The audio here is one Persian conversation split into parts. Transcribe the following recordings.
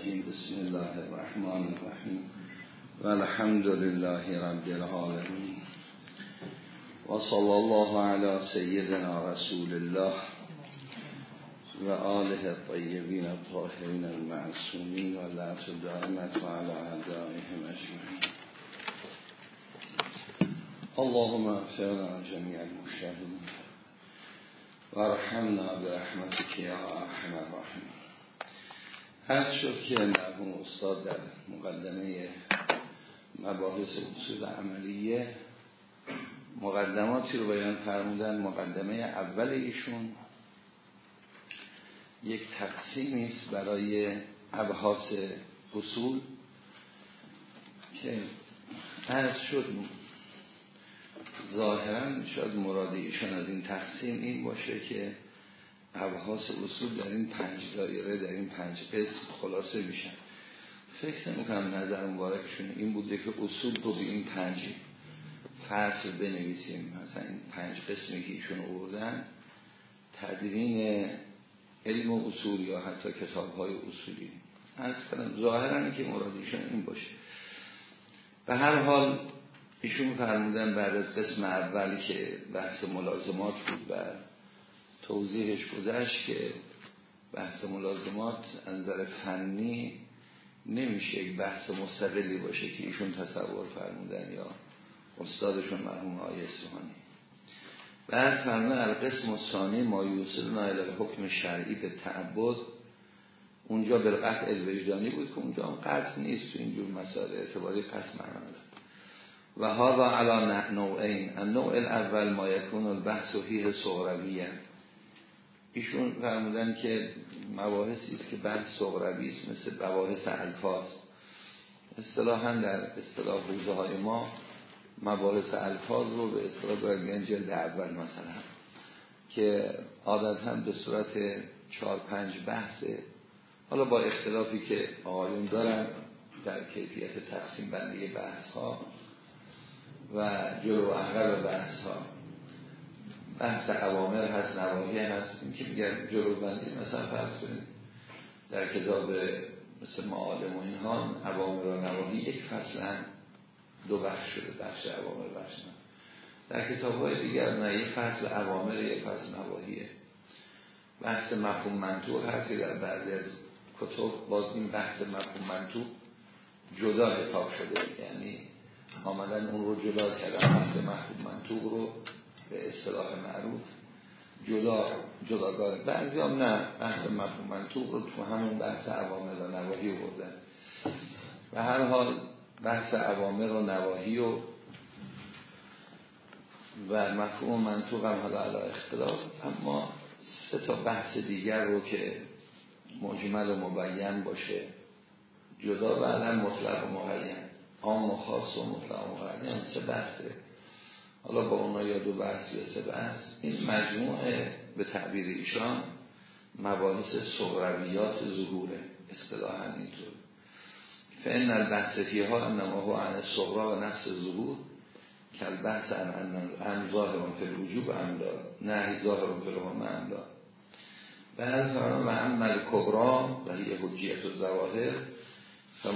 الرجيم بسم الله الرحمن الرحيم. والحمد لله رب العالمين. وصلى الله على سيدنا رسول الله وآله الطيبين الطاهرين المعصومين. ولا تدامة على أعدائهم أجمعين. اللهم اغفرنا جميع المشاهدين. وارحمنا برحمتك يا أرحم الراحمين. هست شد که مرحوم استاد در مقدمه مباحث اصول عملیه مقدماتی رو بیان فرمودن. مقدمه اول ایشون یک تقسیمی است برای ابحاث اصول که از شد ظاهرا شاید مراد ایشون از این تقسیم این باشه که ابحاث اصول در این پنج دایره در این پنج قسم خلاصه میشن. فکر نمی‌کنم نظر مبارکشون این بوده که اصول رو به این پنج فصل بنویسیم. مثلا این پنج قسمی که ایشون آوردن تدوین علم و اصول یا حتی کتاب های اصولی. از کنم ظاهرا که مرادشون این باشه. به هر حال ایشون فرمودن بعد از قسم اولی که بحث ملازمات بود و توضیحش گذشت که بحث ملازمات نظر فنی نمیشه یک بحث مستقلی باشه که ایشون تصور فرمودن یا استادشون مرحوم آقای اصفهانی. بعد فرمودن القسم ثانی ما نایل حکم شرعی به تعبد. اونجا بالقطع الوجدانی بود که اونجا هم قطع نیست تو اینجور مسائل اعتباری پس معنا و هذا علی نوعین. النوع الاول ما یکون البحث فیه صغرویه ایشون فرمودن که مباحثی است که بعد صغروی است مثل مباحث الفاظ. اصطلاحا در اصطلاح حوزه های ما مباحث الفاظ رو به اصطلاح باید جلد اول مثلا که عادت هم به صورت چهار پنج بحثه حالا با اختلافی که آقایون دارن در کیفیت تقسیم بندی بحث ها و جلو عقب بحث ها بحث عوامر هست نواهی هست. این که میگن جلو بندی مثلا فرض کنید در کتاب مثل معالم و اینها عوامر و نواهی یک فصل دو بخش شده بخش عوامر بخش نه در کتاب های دیگر نه یک فصل عوامر یک فصل نواهیه بحث مفهوم منطوق هست در بعضی از کتب باز این بحث مفهوم منطوق جدا حساب شده. یعنی آمدن اون رو جدا کردن بحث مفهوم منطوق رو به اصطلاح معروف جدا جداگاه بعضی هم نه بحث مفهوم منطوق رو تو همون بحث عوامل و نواهی بردن. و هر حال بحث عوامل و نواهی و و مفهوم منطوق هم حالا علا اختلاف. اما سه تا بحث دیگر رو که مجمل و مبین باشه. جدا و علم مطلق و مبین. عام و خاص و مطلق و مبین. سه بحثه. حالا با اونا یا دو بحث یا سه این مجموعه به تعبیر ایشان مباحث صغرویات ظهوره. اصطلاحا اینطور. فان البحث فیها انما هو عن الصغرا و نفس ظهور. کل بحث عن ان ظاهر فی الوجوب املا نه ظاهر فی الهم املا بعد فرمان و عمل کبرا و حجیت و زواهر و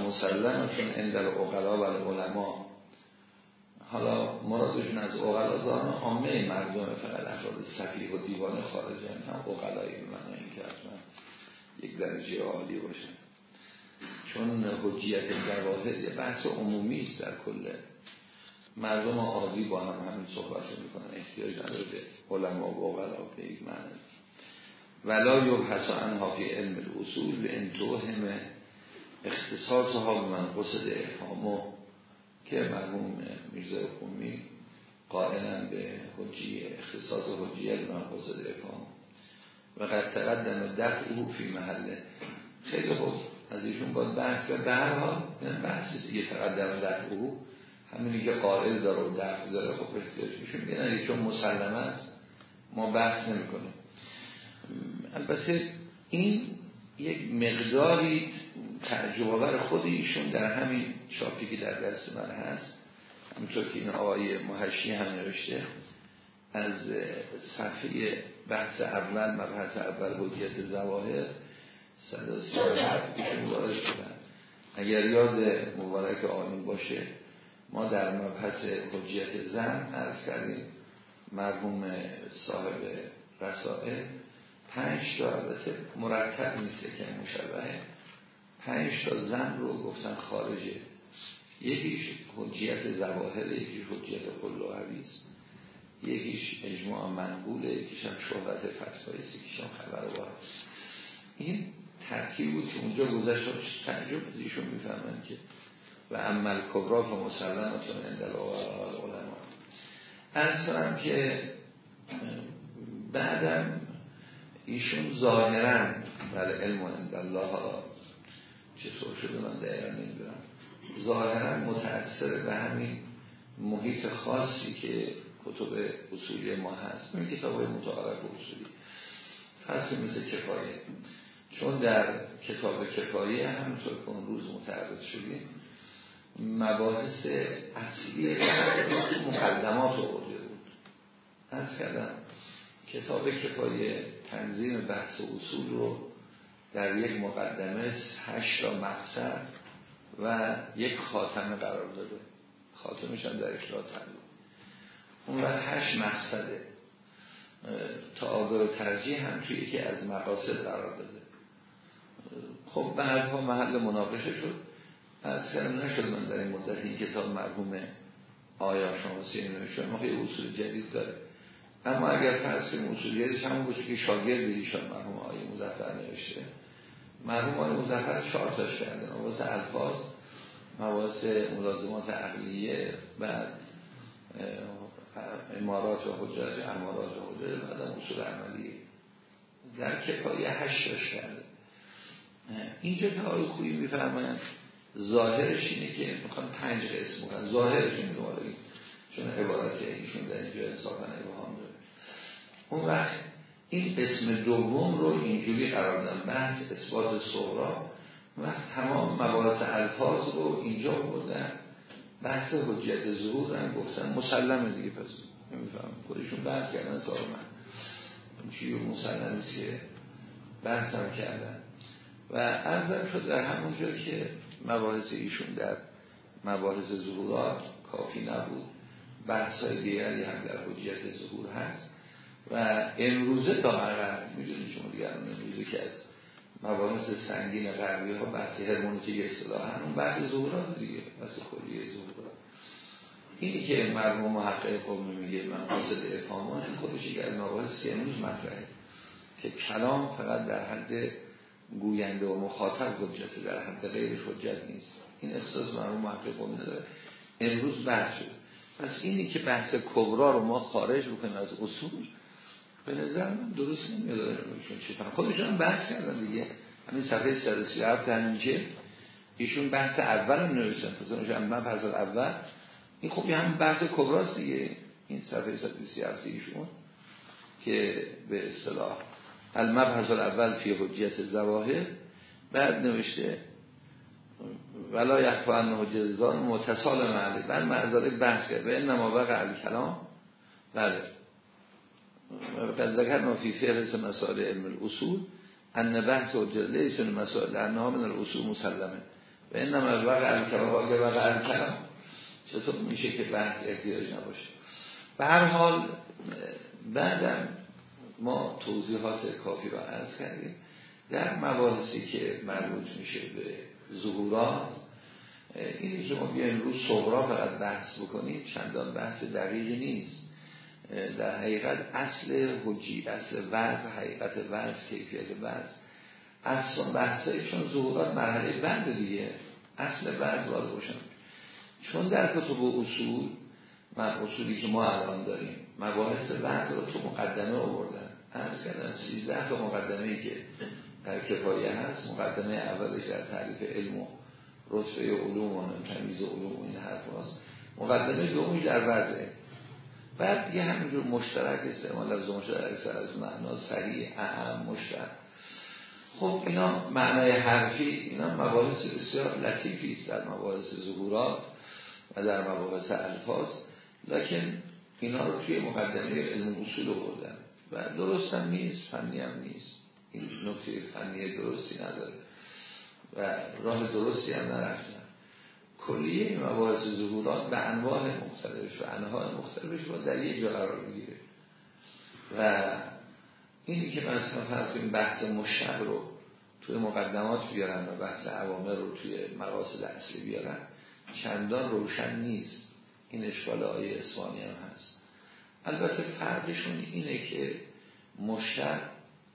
عند الاغلا و العلماء. حالا مرادشون از اقلا ظاهران عامه مردم فقط افراد صفیح و دیوان خارجه هم اقلایی به معنی این که یک درجه عالی باشن. چون حجیت یه بحث عمومی است در کل. مردم عادی با هم همین صحبت می‌کنن. احتیاج نداره به علما و اقلا به یک معنی. ولا یبحث عنها فی علم الاصول به انتوهم اختصاص ها به من قصد افهامو که مرحوم میرزا قومی قائلا به حجی اختصاص حجیت من قصد افهام و قد تقدم دفع او فی محله. خیلی خوب. از ایشون باید بحث و به هر حال بحث دیگه تقدم دفع او. همینی که قائل داره و دفع داره خب احتیاج میشه. میگن چون مسلمه است ما بحث نمی کنیم البته این یک مقداری تعجب خود ایشون در همین چاپی که در دست من هست همونطور که این آقای محشی هم نوشته از صفحه بحث اول مبحث اول حجیت زواهر 137 ایشون شدن. اگر یاد مبارک آنی باشه ما در مبحث حجیت زن از کردیم. مرحوم صاحب رسائل پنج تا البته مرتب نیست که مشبهه. پنج تا زن رو گفتن خارجه. یکیش حجیت زواهر یکیش حجیت قلوهوی است. یکیش اجماع منقوله یکیش هم شهرت فتوایست یکیش هم خبر این ترکیب بود که اونجا گذشت تعجب ایشون می‌فهمن که و عمل کبراف و مسلمتون اندل علما از که بعدم ایشون ظاهرا در علم و الله چطور شده من دقیقا نمی‌دونم. ظاهرا متأثر به همین محیط خاصی که کتب اصولی ما هست این کتاب های متعارف اصولی. فصل مثل کفایه. چون در کتاب کفایه همونطور که اون روز متعرض شدیم مباحث اصلی مقدمات آورده بود. از کردم کتاب کفایه تنظیم بحث اصول رو در یک مقدمه هشت تا مقصد و یک خاتمه قرار داده. خاتمش هم در اکلا تعلیم اون وقت هشت مقصده. تعادل ترجیح هم توی یکی از مقاصد قرار داده. خب بعدها محل مناقشه شد. از کردم نشد من در این مدت این کتاب مرحوم آیا شما ما خیلی اصول جدید داره اما اگر فرض کنیم اصول جدیدش همون باشه که شاگرد ایشان مرحوم آیه مزفر نوشته. مرحوم آیه مزفر چهار تاش کردن مباحث الفاظ مباحث ملازمات عقلیه بعد امارات و حجت امارات و حجت بعد اصول عملیه. در کفایه هشت تاش کرده اینجا که آقای خویی میفرمایند ظاهرش اینه که می‌خوان پنج قسم کنن ظاهرش اینه چون عبارت ایشون در اینجا انصافا ابهام داره. اون وقت این اسم دوم رو اینجوری قرار دادن. بحث اثبات صغرا وقت تمام مباحث الفاظ رو اینجا بودن بحث حجیت ظهور هم گفتن. مسلمه دیگه پس نمیفهم خودشون بحث کردن. سال من چیه مسلمه که بحث هم کردن. و ارزم شد در همون جا که مباحث ایشون در مباحث ظهورات کافی نبود. بحث های دیگری هم در حجیت ظهور هست. و امروزه داغر می‌دونید شما دیگر امروزه که از مباحث سنگین غربی ها بحث هرمونتیک اصطلاح اون بحث ظهورات دیگه بحث کلیه ظهورات. اینی که مرموم محقق قومی میگه من قاصد افهامان این خودش یک از مباحث امروز مطرحه که کلام فقط در حد گوینده و مخاطب حجت در حد غیر حجت نیست. این احساس مرموم محقق قومی نداره. امروز بحث شد. پس اینی که بحث کبرا رو ما خارج بکنیم از اصول به نظر من درست نمیاد خودشون هم بحث کردن دیگه. همین صفحه 137 همین جلد ایشون بحث اول هم نوشتن. تصنیش من پس اول. این خب هم بحث کبراست دیگه. این صفحه 137 ایشون که به اصطلاح المبحث اول فی حجیت زواهر بعد نوشته ولا یخفا انه حجیت متصال معلی بعد معذاره بحث کرد. و انما وقع کلام بله. قد ذکرنا فی فهرس مسائل علم الاصول ان بحث و لیس مسائل لانها من الاصول مسلمه. و انما وقع الکلام وقع الکلام چطور میشه که بحث احتیاج نباشه؟ به هر حال بعدم ما توضیحات کافی را عرض کردیم. در مباحثی که مربوط میشه به ظهورات اینی که ما بیایم رو صغرا فقط بحث بکنیم. چندان بحث دقیقی نیست. در حقیقت اصل حجی اصل وضع حقیقت وضع کیفیت وضع. اصلا بحثایشون ظهورات مرحله بند دیگه. اصل وضع باید باشن. چون در کتب اصول من اصولی که ما الان داریم مباحث وضع رو تو مقدمه آوردن. از کردن سیزده تا مقدمه که در کفایه هست. مقدمه اولش در تعریف علم و رتبه علوم و تمیز علوم و این حرف هست مقدمه دومی در وضعه بعد دیگه همینجور مشترک استعمال لفظ مشترک از معنا سریع اهم مشترک. خب اینا معنای حرفی اینا مباحث بسیار لطیفی است در مباحث ظهورات و در مباحث الفاظ لکن اینا رو توی مقدمه علم اصول بردن. و درست هم نیست فنی هم نیست. این نکته فنی درستی نداره. و راه درستی هم نرفتن. کلیه مباحث ظهورات به انواع مختلف و انواع مختلفش با در یک جا قرار می‌گیره و اینی که مثلا فرض بحث مشتق رو توی مقدمات بیارن و بحث عوامر رو توی مقاصد اصلی بیارن چندان روشن نیست. این اشکال آیه اسوانی هم هست. البته فرقشون اینه که مشتق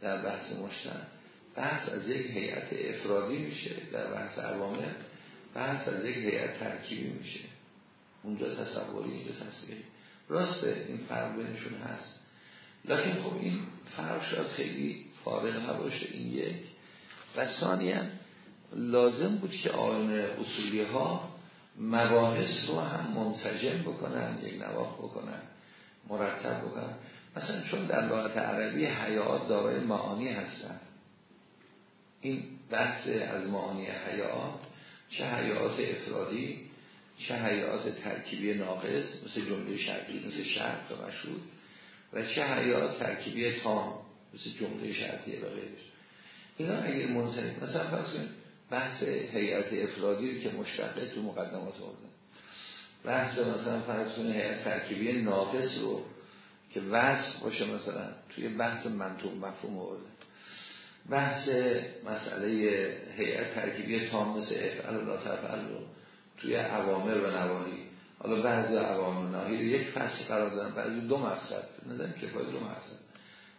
در بحث مشتق بحث از یک هیئت افرادی میشه در بحث عوامر بحث از یک هیئت ترکیبی میشه. اونجا تصوری اینجا تصویری راسته این فرق بینشون هست. لکن خب این فرق شاید خیلی فارغ نباشه. این یک. و ثانیا لازم بود که آیون اصولی ها مباحث رو هم منسجم بکنن یک نواخ بکنن مرتب بکنن. مثلا چون در لغت عربی حیات دارای معانی هستن. این بحث از معانی حیات چه حیات افرادی چه حیات ترکیبی ناقص مثل جمله شرطی مثل شرط و مشهود و چه حیات ترکیبی تام مثل جمله شرطی و غیرش اینا اگر منصرف مثلا فرض بحث هیئت افرادی که مشتقه تو مقدمات آوردن. بحث مثلا فرض کنید هیئت ترکیبی ناقص رو که وصف باشه مثلا توی بحث منطوق مفهوم آورده بحث مسئله هیئت ترکیبی تام مثل افعل و لا تفعل رو توی عوامر و نواهی حالا بعضی عوامر و نواهی رو یک فصل قرار دادن بعضی دو مقصد. نظرم کفایت دو مقصد.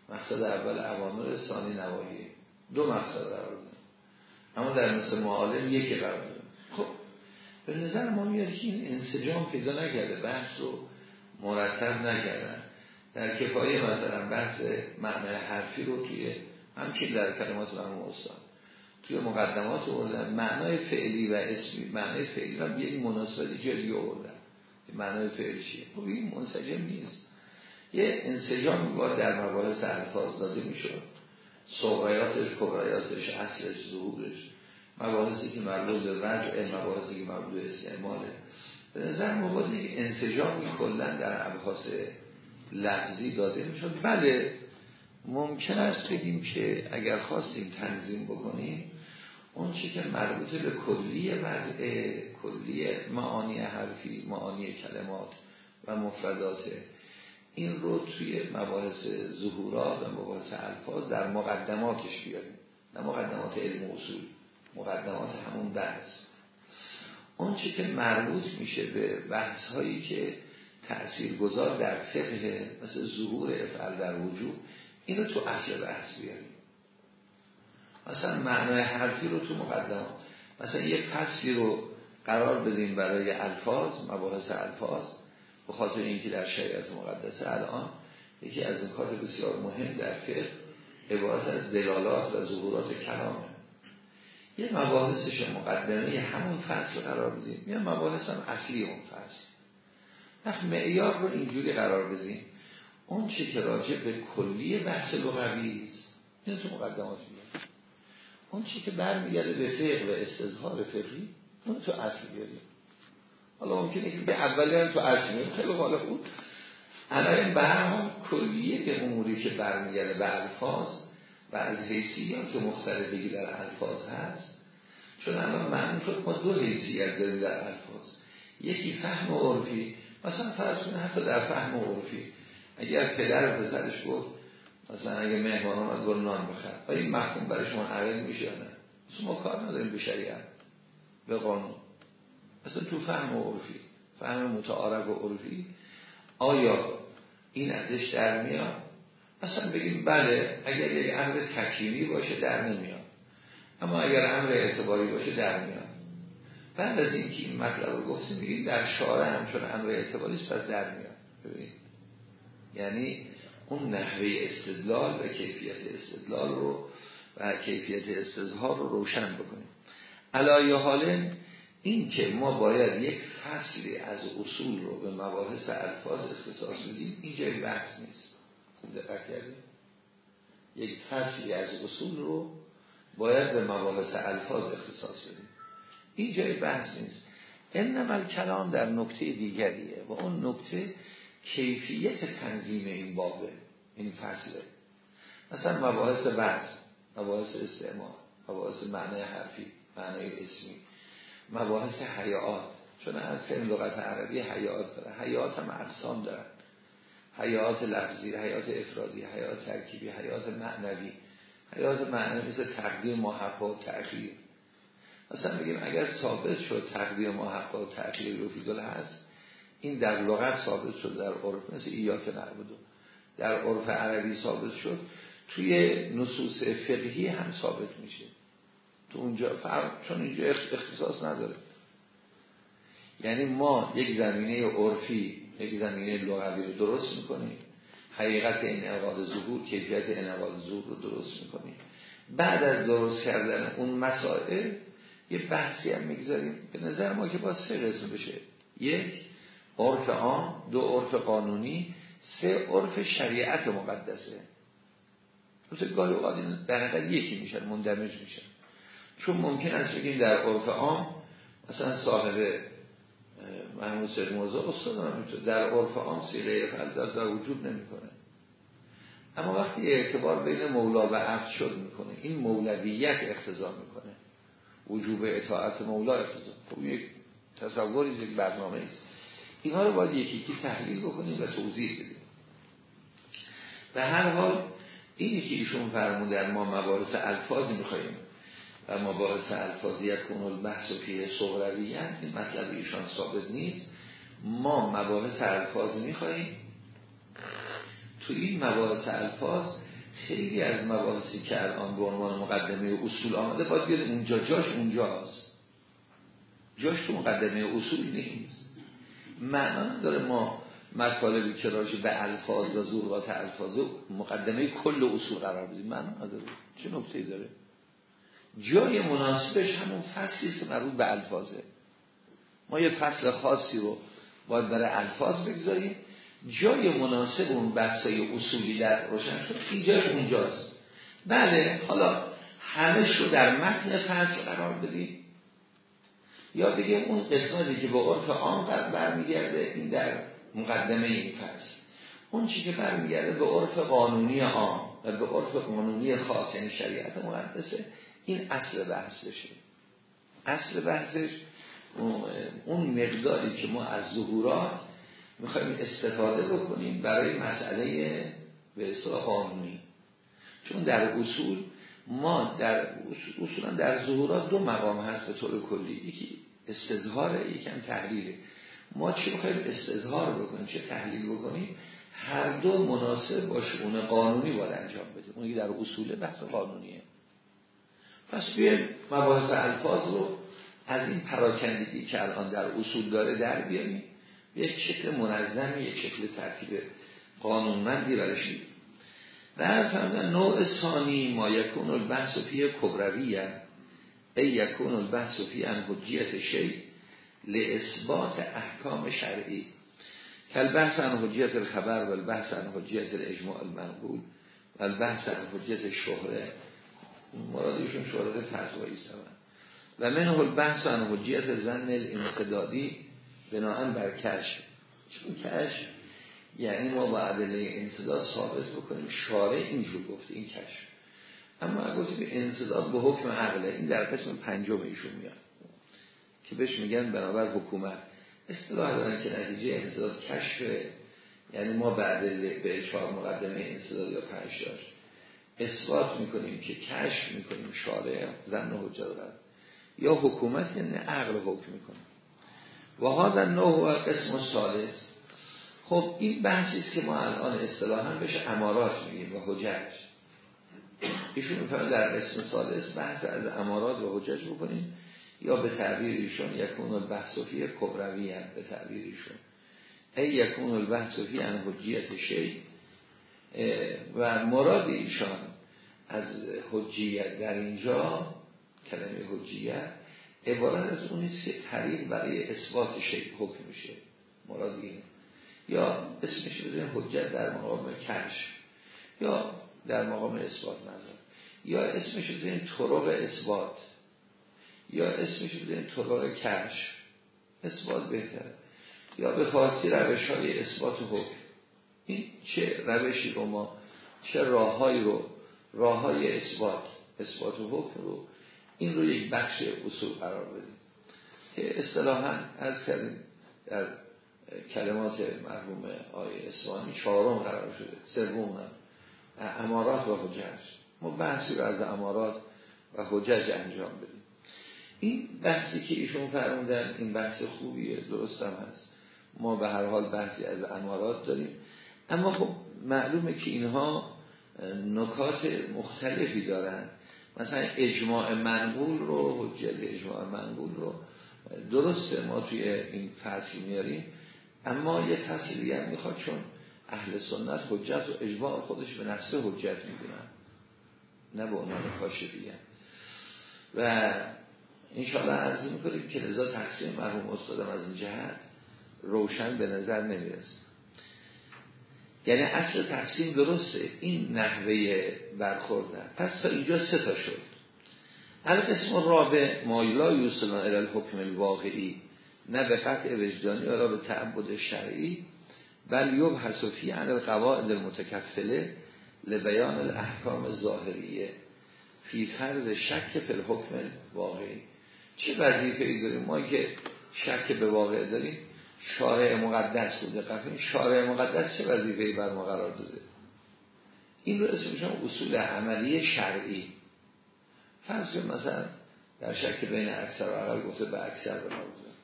مقصد اول عوامر ثانی نواهی دو مقصد قرار دادن. اما در مثل معالم یکی قرار دادن. خب به نظر ما میاد که این انسجام پیدا نکرده بحث رو مرتب نکردن. در کفایه مثلا بحث معنی حرفی رو توی همچین در کلمات مرموم استاد. توی مقدمات آوردن. معنای فعلی و اسمی معنای فعلی و یک مناسبتی جایی آوردن. معنای فعلی چیه؟ خب این منسجم نیست. یه انسجام باید در مباحث الفاظ داده می‌شد. صغایاتش کبرایاتش اصلش ظهورش. مباحثی که مربوط به وضع مباحثی که مربوط به استعماله. به نظر یک انسجامی کلا در ابحاث لفظی داده می‌شد. بله ممکن است بگیم که اگر خواستیم تنظیم بکنیم اون چی که مربوط به کلی وضع کلی معانی حرفی معانی کلمات و مفردات این رو توی مباحث ظهورات و مباحث الفاظ در مقدماتش بیاریم. نه مقدمات علم اصول مقدمات همون بحث. اون چی که مربوط میشه به بحث هایی که تأثیر گذار در فقه مثل ظهور افعال در وجود اینو تو اصل بحث بیاریم. مثلا معنای حرفی رو تو مقدمات مثلا یک فصلی رو قرار بدیم برای الفاظ مباحث الفاظ به خاطر اینکه در شریعت مقدسه الان یکی از نکات بسیار مهم در فقه عبارت از دلالات و ظهورات کلامه. یه مباحثش مقدمه همون فصل قرار بدیم. یه مباحث هم اصلی اون فصل. وقت معیار رو اینجوری قرار بدیم. اون چی که راجع به کلی بحث لغوی است. این تو مقدمات میاد اون چی که برمیگرده به فقه و استظهار فقهی اون تو اصل بیاریم حالا ممکنه که به اولی هم تو اصل میاریم خیلی حالا خوب به هر حال کلیه اموری که برمیگرده به الفاظ و از حیثیات مختلفی در الفاظ هست. چون الان من شد ما دو حیثیت داریم در الفاظ. یکی فهم عرفی مثلا فرض کنه حتی در فهم عرفی. اگر پدر پسرش گفت مثلا اگه مهمان آمد برو نان بخر آیا این مفهوم برای شما عقل میشه نه؟ ما کار نداریم به شریعت به قانون. مثلا تو فهم و عرفی فهم متعارف و عرفی آیا این ازش در میاد؟ مثلا بگیم بله اگر یک امر تکیمی باشه در نمیاد. اما اگر امر اعتباری باشه در میاد. بعد از اینکه این مطلب رو گفتیم بگیم در شارع هم چون امر اعتباری است پس در میاد. ببینید. یعنی اون نحوه استدلال و کیفیت استدلال رو و کیفیت استظهار رو روشن بکنیم. علایه حال این که ما باید یک فصلی از اصول رو به مباحث الفاظ اختصاص بدیم اینجا بحث نیست. خوب دقت کردیم؟ یک فصلی از اصول رو باید به مباحث الفاظ اختصاص بدیم. اینجا بحث نیست. انما کلام در نکته دیگریه و اون نکته کیفیت تنظیم این بابه این فصله مثلا مباحث بحث مباحث استعمال مباحث معنی حرفی معنای اسمی مباحث حیات. چون از این لغت عربی حیات داره. حیات هم اقسام دارن. حیات لفظی حیات افرادی حیات ترکیبی حیات معنوی. حیات معنوی مثل تقدیر محقق و تأخیر. مثلا بگیم اگر ثابت شد تقدیر محقق و تأخیر رفیدل هست این در لغت ثابت شد در عرف مثل ایات نعبدو. در عرف عربی ثابت شد. توی نصوص فقهی هم ثابت میشه. تو اونجا فرق چون اینجا اختصاص نداره. یعنی ما یک زمینه عرفی یک زمینه لغوی رو درست می‌کنیم. حقیقت انعقاد ظهور کیفیت انعقاد ظهور رو درست می‌کنیم. بعد از درست کردن اون مسائل یه بحثی هم می‌گذاریم. به نظر ما که با سه قسم بشه. یک عرف عام دو عرف قانونی سه عرف شریعت مقدسه. مثل گاهی اوقات در یکی میشن مندمج میشن چون ممکن است بگیم در عرف عام مثلا صاحب محمود سید موضوع استاد در عرف عام سیغه فلداد در وجود نمی‌کنه. اما وقتی اعتبار بین مولا و عبد شد می‌کنه این مولویت اختزا می‌کنه. وجوب اطاعت مولا اختزا خب یک تصوری یک برنامه است. اینها رو باید یکی یکی تحلیل بکنیم و توضیح بدیم. به هر حال اینی که ایشون فرمودن ما مباحث الفاظی میخواییم و مباحث الفاظیت کنول بحث و فیه صغرویت این مطلب ایشان ثابت نیست. ما مباحث الفاظ میخواییم تو این مباحث الفاظ خیلی از مباحثی که الان به عنوان مقدمه اصول آمده باید بیاد اونجا. جاش اونجاست. جاش تو مقدمه اصول نیست. معنا داره ما مطالبی که راجع به الفاظ و ضرورات الفاظ مقدمه کل اصول قرار بدیم. معنا نداره. چه نکته داره؟ جای مناسبش همون فصلی است مربوط به الفاظه. ما یه فصل خاصی رو باید برای الفاظ بگذاریم. جای مناسب اون بحثای اصولی در روشن شد این جای اونجاست. بله حالا همش رو در متن فصل قرار بدیم. یا بگیم اون قسمتی که با عرف عام برمیگرده این در مقدمه این فصل. اون چی که برمیگرده به عرف قانونی عام و به عرف قانونی خاص یعنی شریعت مقدسه این اصل بحث بشه اصل بحثش اون مقداری که ما از ظهورات می‌خوایم استفاده بکنیم برای مسئله به قانونی. چون در اصول ما در اصولا در ظهورات دو مقام هست به طور کلی. یکی استظهاره یکم تحلیله. ما چی می‌خوایم استظهار بکنیم؟ چه تحلیل بکنیم؟ هر دو مناسب با شعون قانونی باید انجام بدیم اون در اصول بحث قانونیه. پس بیایم مباحث الفاظ رو از این پراکندگی که الان در اصول داره در بیاریم. یک شکل منظمی یک شکل ترتیب قانونمندی برش و فرمودن نوع ثانی ما یکون البحث فی کبرویه ای یکون البحث فی ان حجیت شی لاثبات احکام شرعی. کل بحث ان حجیت الخبر و البحث ان حجیت الاجماع المنقول و البحث ان حجیت شهره. مرادشون شهرت فتوایی است. و منه البحث ان حجیت زن الانصدادی بناهن بر کشف. چون کشف یعنی ما با عدله انصداد ثابت بکنیم. شارع اینجور گفته این کشف. اما به انصداد به حکم عقله این در قسم پنجم ایشون میاد. که بهش میگن بنابر حکومت. اصطلاح دارن که نتیجه انصداد کشف یعنی ما بعد به چهار مقدمه انصداد یا پنج اثبات می‌کنیم که کشف می‌کنیم شارع زن حجت یا حکومت یعنی عقل حکم می‌کنه. و ها نوع قسم سالس خب این بحثی است که ما الان اصطلاحا بهش امارات میگیم و حجج. ایشون میفرمه در قسم سالس بحث از امارات و حجج بکنیم یا به تعبیر ایشون یکون البحث فی کبروی به تعبیر ایشون. ای یکون البحث فی ان حجیت شی. و مراد ایشان از حجیت در اینجا کلمه حجیت عبارت از اون که طریق برای اثبات شی حکم میشه. مراد این. یا اسمش حجت در مقام کش یا در مقام اثبات نظر یا اسمش بزنیم طرق اثبات یا اسمش بزنیم طرق کش اثبات بهتره. یا به فارسی روش های اثبات حکم. این چه روشی رو ما چه راههایی رو راه های اثبات اثبات حکم رو این رو یک بخش اصول قرار بدیم که اصطلاحا از کردیم در کلمات مرحوم آیه اسوانی چهارم قرار شده سوم امارات و حجج. ما بحثی رو از امارات و حجج انجام بدیم. این بحثی که ایشون فرمودن این بحث خوبیه درست هست. ما به هر حال بحثی از امارات داریم. اما خب معلومه که اینها نکات مختلفی دارن. مثلا اجماع منقول رو حجت اجماع منقول رو. درسته ما توی این فصل میاریم. اما یه فصلی هم می‌خواد چون اهل سنت حجت و اجماع خودش به نفسه حجت می‌دونن نه به عنوان کاشفیه و انشاءالله عرض می‌کنیم که لذا تقسیم مرحوم استادم از این جهت روشن به نظر نمی‌رسه. یعنی اصل تقسیم درسته این نحوه برخوردن. پس تا اینجا سه تا شد. القسم رابع مایلا یوسلان الالحکم الواقعی. نه به قطع وجدانی ولا به تعبد شرعی بل یوب حسفی عن القواعد المتکفله لبیان الاحکام ظاهریه فی فرض شک فی الحکم واقعی. چه وظیفه ای داریم؟ ما که شک به واقع داریم شارع مقدس بوده قطعا شارع مقدس چه وظیفه بر ما قرار داده؟ این رو اسمش اصول عملی شرعی. فرض مثلا در شک بین اکثر و اقل گفته به اکثر به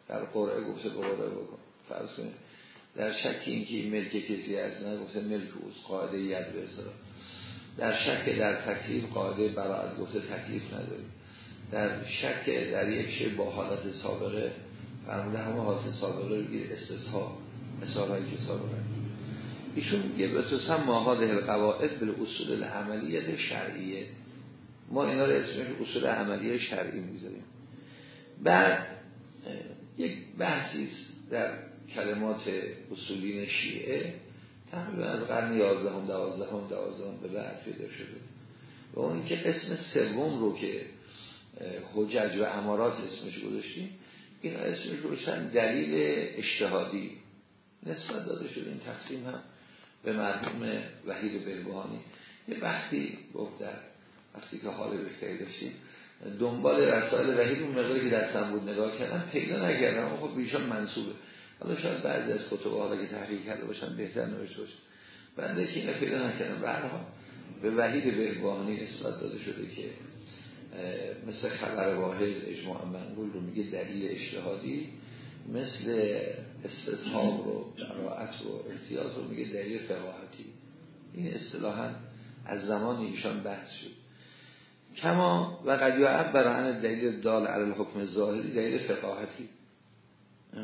در قرعه گفته قرعه بکن. فرض کنید. در شک اینکه ملک کسی از نه گفته ملک اوز قاعده ید به در شک در تکلیف قاعده براعت گفته تکلیف نداریم در شک در یک شی با حالت سابقه فرموده همه حالت سابقه بگیر استصحاب مثال هایی که سابقه. ایشون یه به تو سم ماهاده القواعد به اصول العملیت شرعیه. ما اینا رو اسمش اصول عملیه شرعی می‌ذاریم. بعد یک بحثی در کلمات اصولین شیعه تقریبا از قرن 11 هم 12 هم 12 هم به بعد پیدا شده. و اون که اسم سوم رو که حجج و امارات اسمش گذاشتیم این اسمش روشن دلیل اجتهادی. نسبت داده شده این تقسیم هم به مرحوم وحید بهبهانی یه وقتی گفت در وقتی که حال بهتری داشتیم دنبال رسائل وحید اون مقداری که دستم بود نگاه کردم پیدا نکردم. خب بیشان منصوبه. حالا شاید بعضی از کتب حالا که تحقیق کرده باشن بهتر نوشته باشن بنده که اینو پیدا نکردم. برها به وحید بهبهانی نسبت داده شده که مثل خبر واحد اجماع منقول رو میگه دلیل اجتهادی مثل استصحاب رو براعت رو احتیاط رو میگه دلیل فقاهتی. این اصطلاحا از زمان ایشان بحث شد. کما و قد یعبر عن دلیل دال علی الحکم ظاهری دلیل فقاهتی.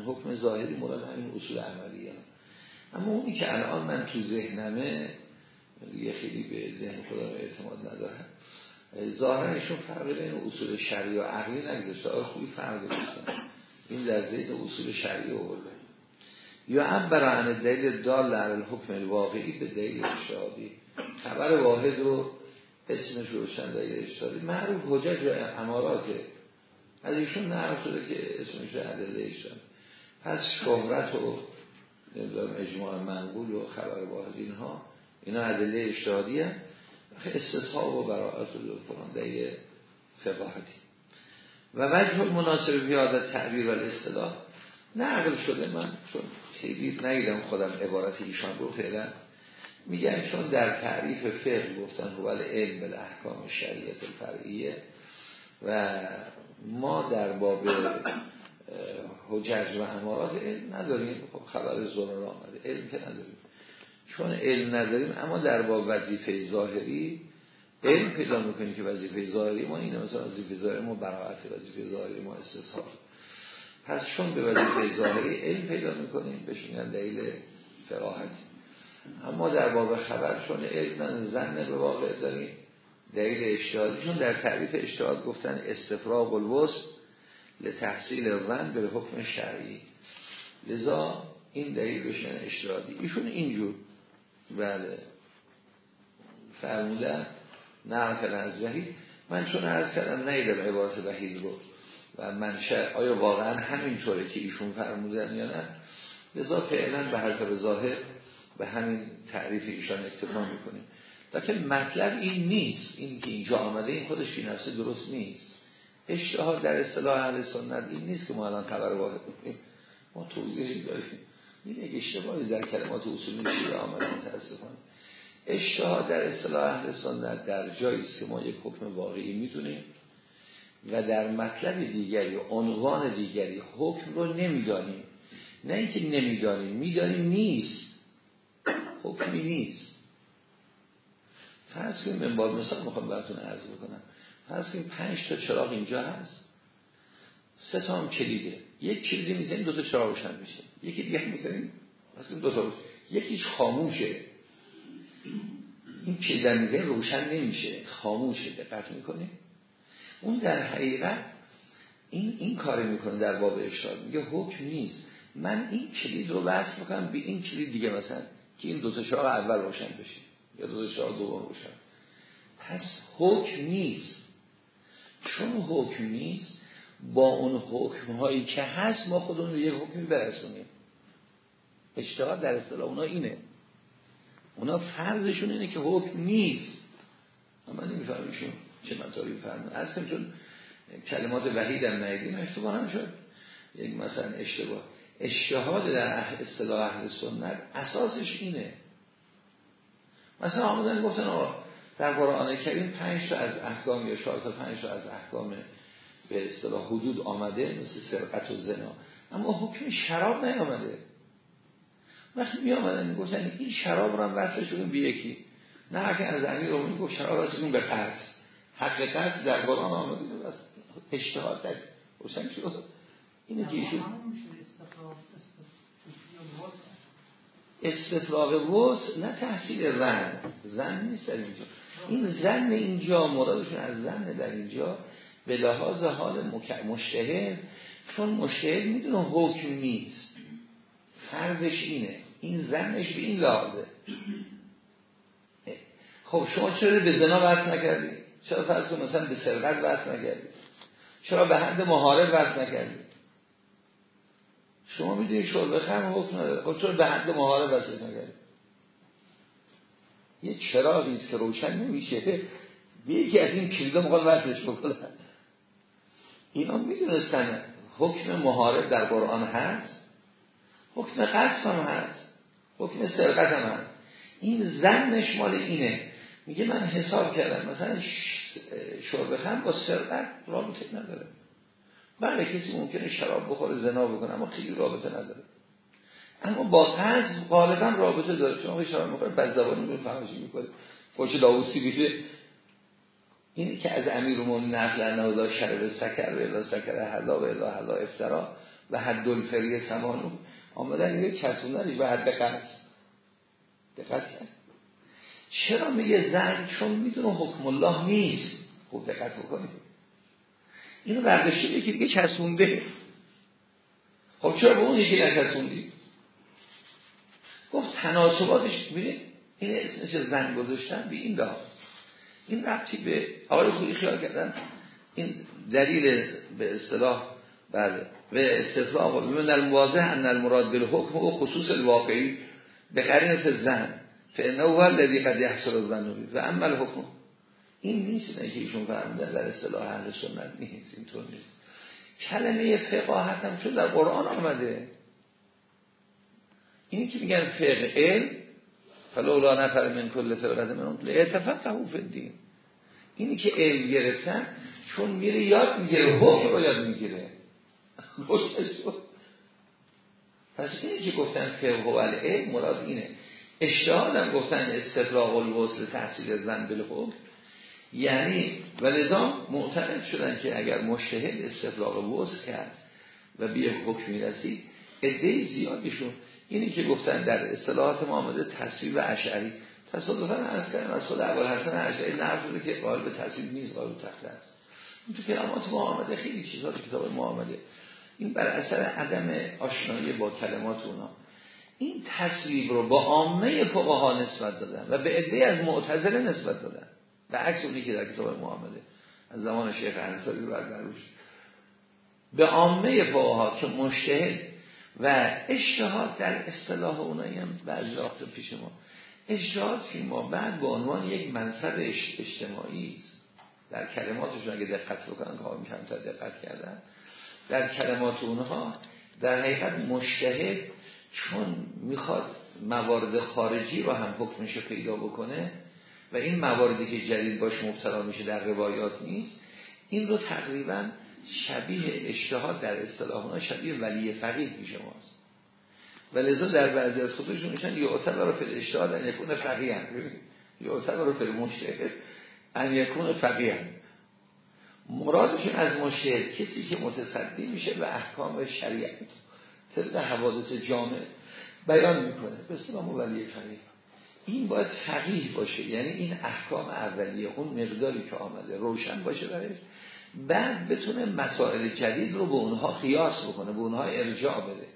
حکم ظاهری مراد این اصول عملیه. اما اونی که الان من تو ذهنمه یه خیلی به ذهن خودم اعتماد ندارم. ظاهرا ایشون فرق بین اصول شرعی و عقلی نگذاشته. آقای خوبی فرق داشتن این در ذهن اصول شرعی آورده. یا عبر عن دلیل دال علی الحکم الواقعی به دلیل اشتهادی خبر واحد رو اسمش روشن دلیل اشتهادی معروف حجج و اماراته از ایشون نقل شده که اسمش عدله اشتهادی پس شهرت و اجماع منقول و خبر واحد اینها اینا عدله هست استصحاب و براعت و فلان دیگه فقاهتی. و وجه مناسب بیاد تعبیر و الاصطلاح. نقل شده من چون خیلی نگیدم خودم عبارت ایشان رو فعلا. میگن چون در تعریف فقه گفتن هو علم به احکام شریعت الفرعیه و ما در باب حجج و امارات علم نداریم. خب خبر زنر آمده. علم که نداریم. چون علم نداریم اما در با وظیفه ظاهری علم پیدا می‌کنیم که وظیفه ظاهری ما اینه. مثلا وظیفه ظاهری ما براعت وظیفه ظاهری ما استصحاب پس چون به وظیفه ظاهری علم پیدا می‌کنیم بهش میگن دلیل فراحت اما در باب خبر چون علم زن به واقع داریم. دلیل اشتهادی چون در تعریف اشتهاد گفتن استفراغ الوسط لتحصیل ون به حکم شرعی. لذا این دلیل بشن اشتهادی ایشون اینجور. بله. فرمودن نقل از وحید. من چون عرض کردم نیدم عبارت وحید رو. و منشه آیا واقعا همینطوره که ایشون فرمودن یا نه؟ لذا فعلا به حسب ظاهر به همین تعریف ایشان اکتفا می‌کنیم لیکن مطلب این نیست این که اینجا آمده این خودش این نفسه درست نیست. اشتهاد در اصطلاح اهل سنت این نیست که ما الان خبر واحد ما توضیحی داریم. این یک اشتباهی در کلمات اصولی شیعه آمده متاسفانه. اشتهاد در اصطلاح اهل سنت در جایی که ما یک حکم واقعی می‌تونیم و در مطلب دیگری عنوان دیگری حکم رو نمی‌دانیم. نه اینکه نمی‌دانیم می‌دانیم نیست. حکمی نیست. فرض کنیم من با مثال می‌خوام براتون عرض بکنم. فرض کنیم پنج تا چراغ اینجا هست. سه تا هم کلیده. یک کلیدی می‌زنیم دو تا چراغ روشن میشه. یکی دیگه می‌زنیم مثلا دو تا یکیش خاموشه. این کلید می‌زنیم روشن نمیشه. خاموشه دقت می‌کنیم اون در حقیقت این این کار می‌کنه در باب اشتاد میگه حکم نیست. من این کلید رو وصل می‌کنم به این کلید دیگه مثلا. که این دو تا چراغ اول روشن بشه یا دو تا چراغ دوم روشن پس حکم نیست. چون حکم نیست با اون حکم هایی که هست ما خودمون رو یک حکمی برسونیم. اجتهاد در اصطلاح اونا اینه. اونا فرضشون اینه که حکم نیست. من نمیفهمشون چه مطالبی فرمون اصلا چون کلمات وحید هم نهیدیم اشتباه هم شد. یک مثلا اشتباه. اشتهاد در اصطلاح اهل سنت اساسش اینه. مثلا آمدن گفتن آقا در قرآن کریم پنج تا از احکام یا چهار تا پنج تا از احکام به اصطلاح حدود آمده مثل سرقت و زنا. اما حکم شراب نیامده. وقتی می آمدن گفتن این شراب رو هم وصل شدیم به یکی. نه که از امیر رو گفت شراب وصل به قرص حق قرص در قرآن آمده اشتهاد در روشن شد اینه که ایشون استفراغ وس نه تحصیل زن زن نیست در اینجا. این زن اینجا مرادشون از زن در اینجا به لحاظ حال مشتهد چون مشتهد می‌دونه حکم نیست. فرضش اینه. این زنش به این لحاظه. خب شما چرا به زنا وصل نکردی؟ چرا فرض مثلا به سرقت وصل نکردی؟ چرا به حد محارب وصل نکردی؟ شما می‌دونی شرب خم حکم نداره. خب چرا به حد محارب وصل نکردی یه چراغی است که روشن نمیشه. یکی از این کلیدا مقال وصلش بکنن اینا می‌دونستن حکم محارب در قرآن هست حکم قصد هم هست حکم سرقت هم هست. این زنش مال اینه. میگه من حساب کردم. مثلا شرب با سرقت رابطه نداره. بله کسی ممکنه شراب بخوره زنا بکنه اما خیلی رابطه نداره. اما با قصد غالبا رابطه داره. چون آقای شراب می‌خوره بد زبانی رو فهمشی می‌کنه فوش داوسی بیده اینی که از امیر مومنین نقل انه شرب سکر و الا سکر حلا و الا حلا افترا و حد الفری سمانو. آمدن یه کسوندنش به حد قصد دقت کرد. چرا میگه زن؟ چون می‌دونه حکم الله نیست. خوب دقت بکنید. اینو برداشته یکی دیگه چسبونده. خب چرا به اون یکی نچسبوندی؟ گفت تناسباتش ببینید این اسمش زن گذاشتن؟ به این لحاظ این ربطی به آقای خویی خیال کردن. این دلیل به اصطلاح بله و ببین در موازه ان المراد بالحکم و خصوص الواقعی به قرینت زن. فانه هو الذی قد یحصل الظن و اما الحکم. این نیست که ایشون فرمودن در اصطلاح اهل سنت نیست اینطور نیست. کلمه فقاهت هم شد در قرآن آمده. اینی که میگن فقه علم فلولا نفر من کل فرقت من اون لعتفقهو فی الدین. اینی که علم گرفتن چون میره یاد می‌گیره حکم رو یاد می‌گیره. پس اینی که گفتن فقه و علم مراد اینه. اشتهاد هم گفتن استفراغ الوصل تحصیل زن بالحکم. یعنی و لذا معتقد شدن که اگر مشتهد استفراغ وصل کرد و به یک حکمی رسید عده زیادیشون اینی که گفتن در اصطلاحات ما آمده تصویر و اشعری. تصادفا از کردم از خود اول حسن اشعری نقل شده که قائل به تصویر نیست قائل به تخته است. تو کلمات ما آمده خیلی چیزها تو کتاب ما آمده. این بر اثر عدم آشنایی با کلمات اونا. این تصویب رو با عامه فقها نسبت دادن و به عده از معتزله نسبت دادن. به عکس اونی که در کتاب معامله از زمان شیخ انصاری بر دروش به عامه فقها که مشتهد و اشتهاد در اصطلاح اونایی هم بعضی وقت پیش ما. اشتهاد فی ما بعد به عنوان یک منصب اجتماعی است. در کلماتشون اگه دقت بکنن کار کمتر دقت کردن در کلمات اونها در حقیقت مشتهد چون می‌خواد موارد خارجی رو هم حکمش پیدا بکنه و این مواردی که جدید باش مبتلا میشه در روایات نیست این رو تقریبا شبیه اشتهاد در اصطلاح شبیه ولی فقیه پیش ماست. و لذا در بعضی از خودشون میشن یعتبر فی اشتهاد ان یکون فقیه یعتبر فی مشتهد ان یکون فقیه مرادشون از مشهد کسی که متصدی میشه به احکام شریعت طبق حوادث جامع بیان می‌کنه. اسلام ولی فقیه. این باید فقیه باشه. یعنی این احکام اولیه اون مقداری که آمده روشن باشه برش بعد بتونه مسائل جدید رو به اونها قیاس بکنه به اونها ارجاع بده.